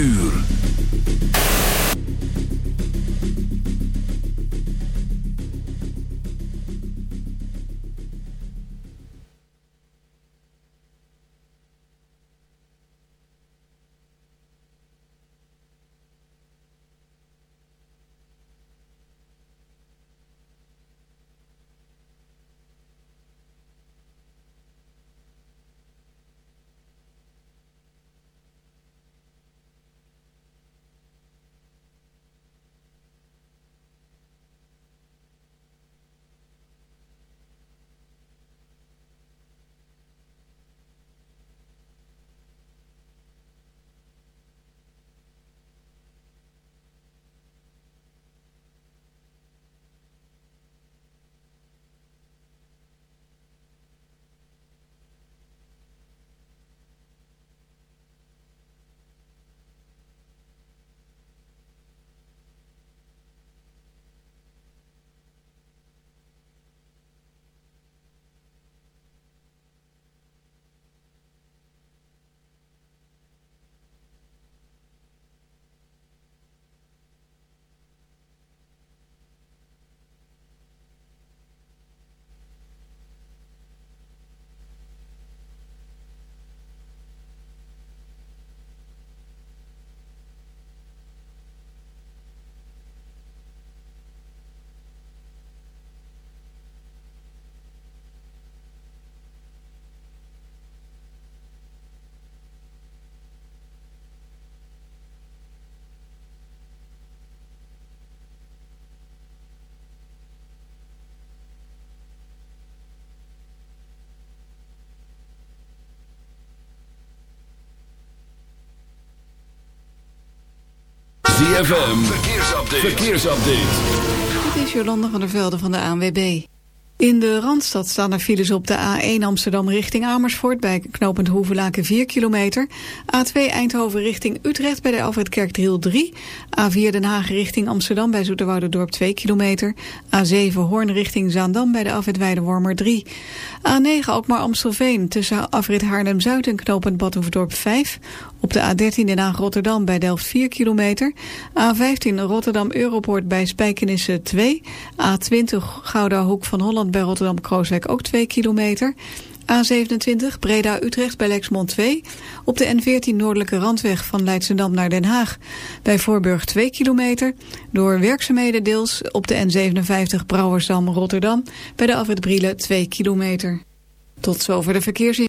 uur. ZFM, verkeersupdate. verkeersupdate. Dit is Jolanda van der Velde van de ANWB. In de Randstad staan er files op de A1 Amsterdam richting Amersfoort... bij knooppunt Hoevelaken 4 kilometer. A2 Eindhoven richting Utrecht bij de Alfred Kerkdriel 3. A4 Den Haag richting Amsterdam bij Zoeterwouderdorp 2 kilometer. A7 Hoorn richting Zaandam bij de Alfred Weidewormer 3. A9 Alkmaar Amstelveen tussen Afrit Haarlem-Zuid en knooppunt Badhoevedorp 5. Op de A13 Den Haag-Rotterdam bij Delft 4 kilometer. A15 Rotterdam-Europoort bij Spijkenisse 2. A20 Gouda Hoek van Holland bij Rotterdam-Krooswijk ook 2 kilometer. A27 Breda-Utrecht bij Lexmond 2. Op de N14 Noordelijke Randweg van Leidschendam naar Den Haag. Bij Voorburg 2 kilometer. Door werkzaamheden deels op de N57 Brouwersdam-Rotterdam. Bij de Afrit Brielen 2 kilometer. Tot zover de verkeersin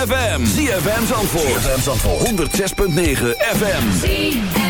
ZFM. ZFM Zandvoort. ZFM Zandvoort. 106.9 FM.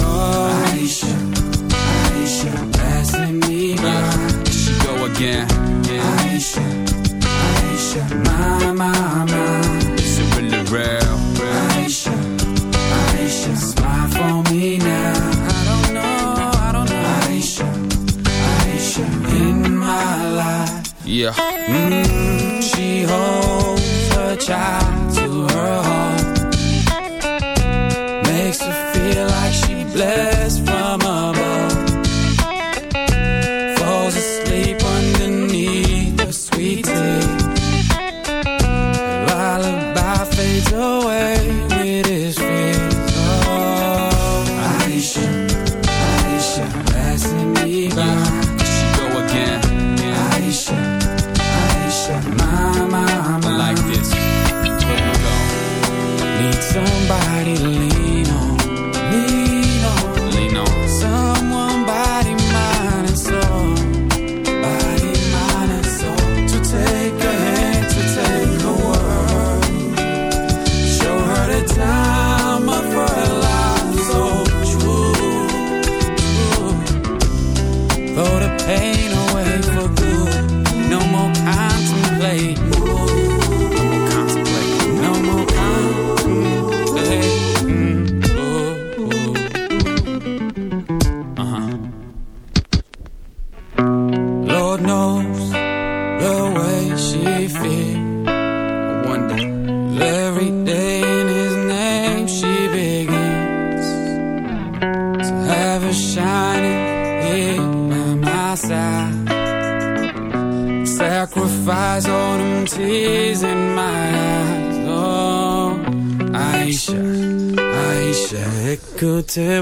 real. Aisha, Aisha, smile for me now. I don't know, I don't know. Aisha, Aisha, in my life. Yeah. Mm, she holds her child C'est...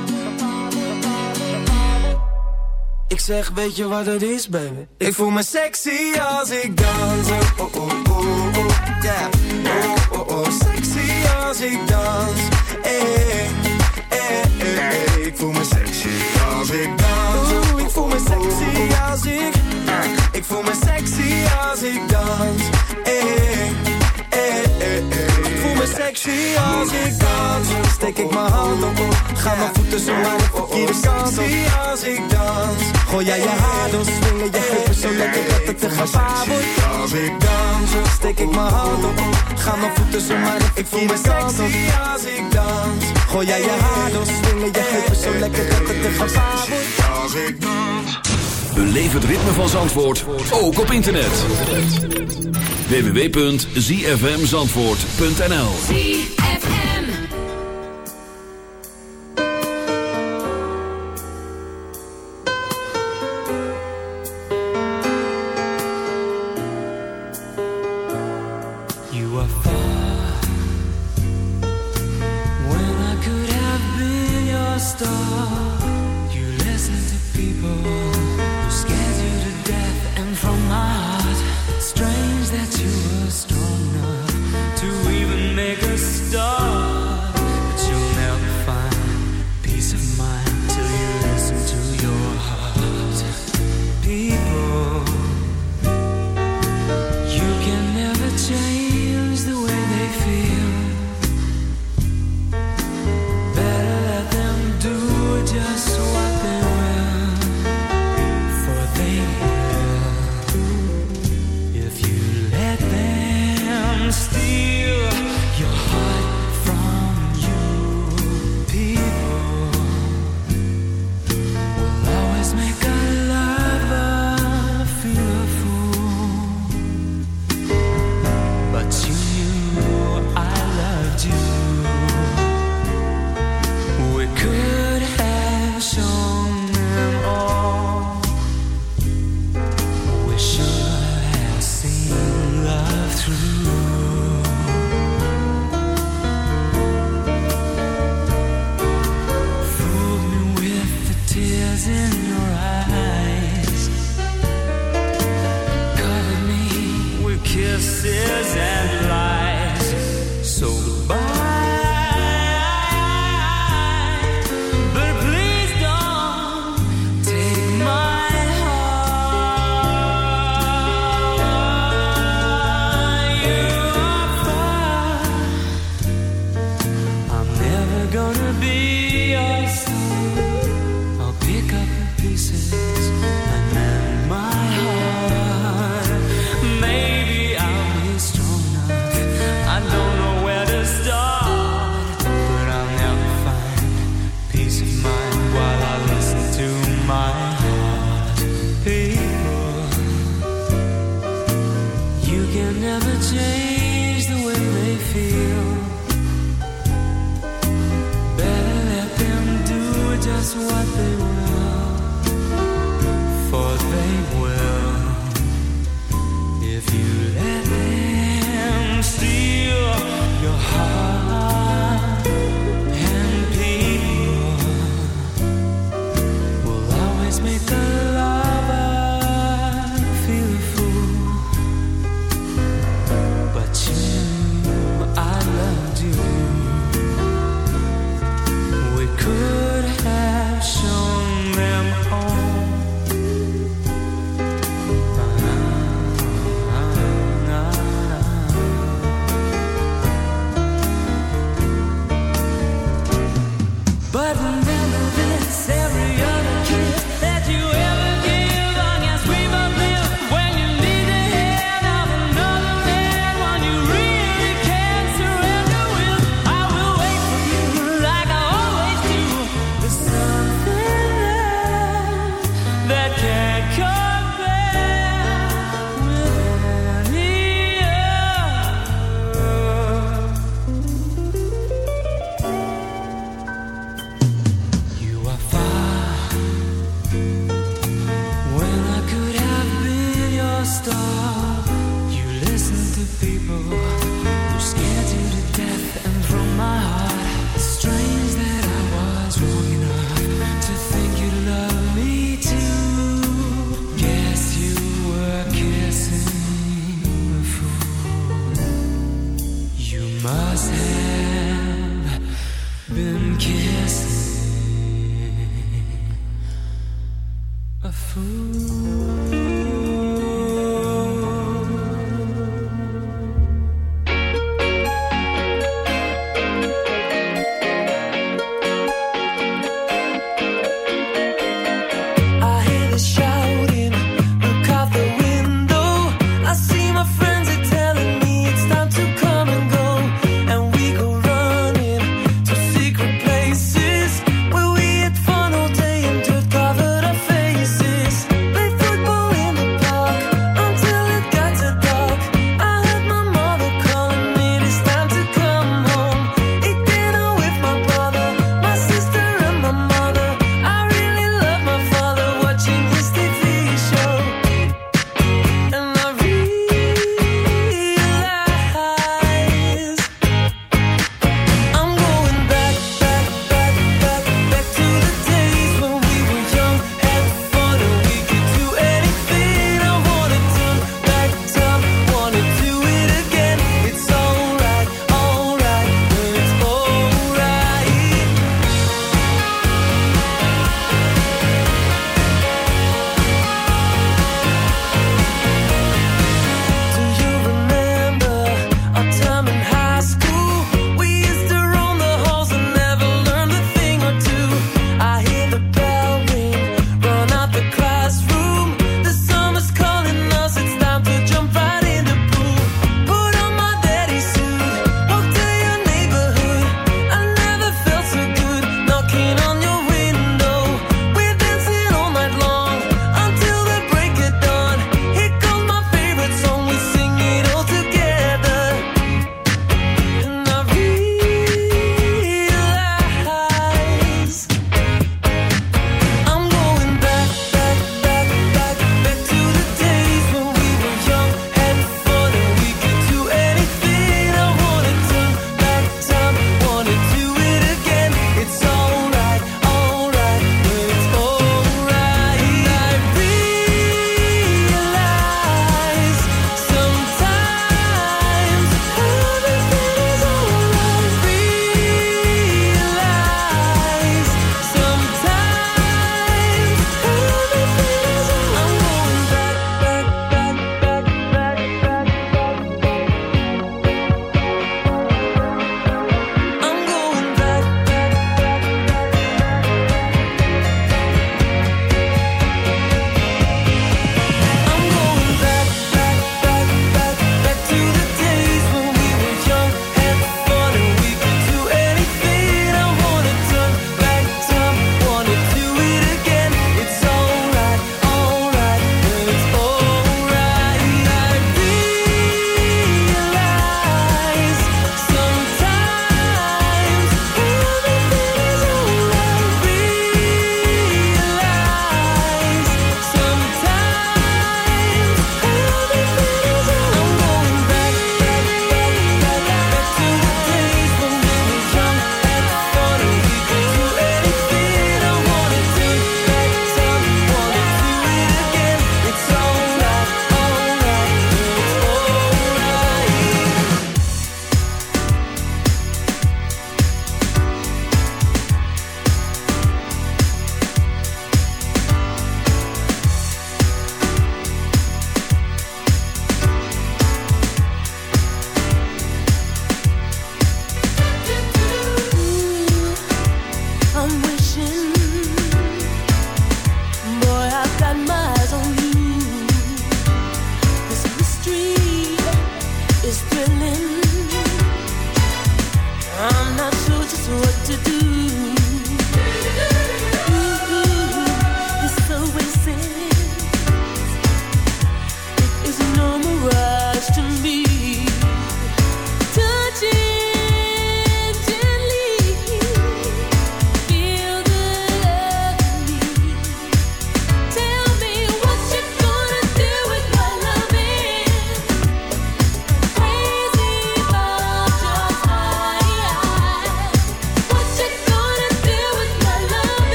Ik zeg, weet je wat het is, baby? Ik voel me sexy als ik dans. Oh, oh, oh, oh, oh yeah. Oh, oh, oh, sexy als ik dans. Eh, eh, eh, eh. Ik voel me sexy als ik dans. Oh, oh, ik voel me sexy als ik... Ik voel me sexy als ik dans. Eh, eh, eh ik voel me sexy als ik dans Steek ik mijn hand op, ga mijn voeten zo hard op voel kant Sexy als ik dans Gooi jij je haar door, swingen je heupen zo lekker dat het te gevaar wordt. Als ik dans, steek ik mijn hand op. Ga mijn voeten zo maar ik voel me sexy als ik dans. Gooi jij je haar door, swingen je heupen zo lekker dat het te gevaar wordt. Als ik. Beleef het ritme van Zandvoort, ook op internet. www.zfmzandvoort.nl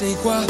te che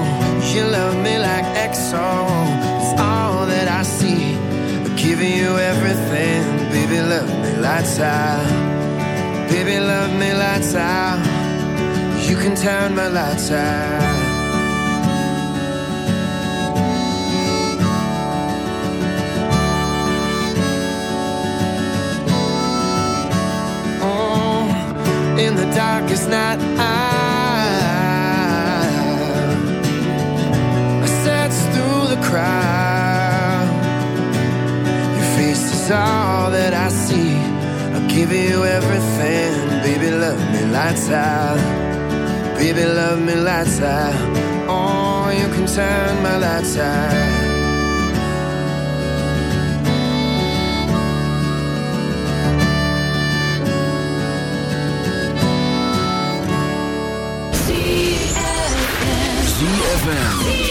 You love me like XO. It's all that I see. I'm giving you everything, baby. Love me lights out, baby. Love me lights out. You can turn my lights out. Lights out. Baby, love me lights out. Oh, you can turn my lights out. ZFM.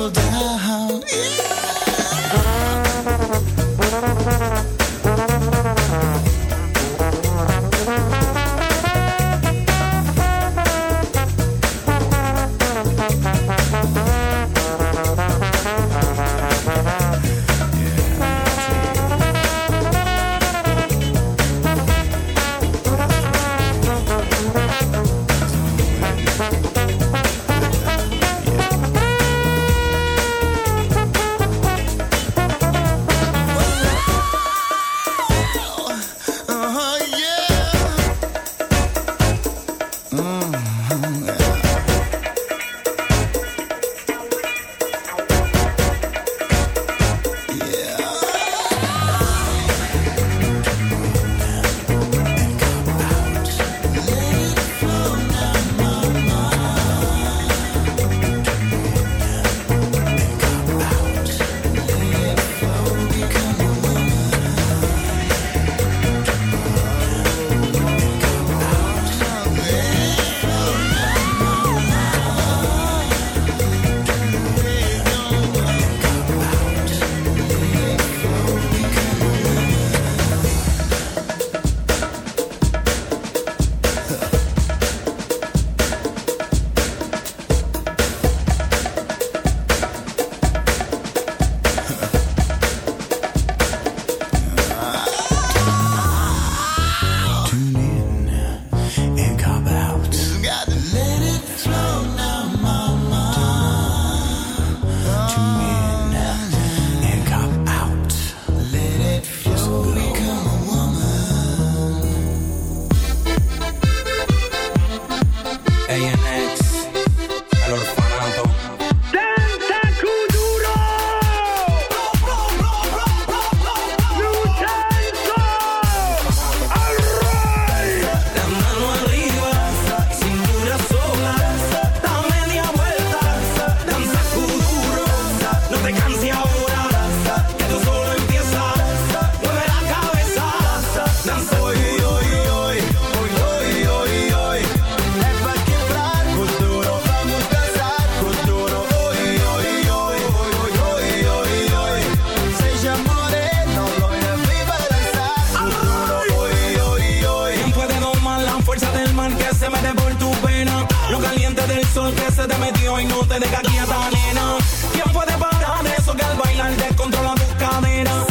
sol que se te metió y no te deja quieta, nena. ¿Quién puede parar eso que al bailar descontrola tus caderas?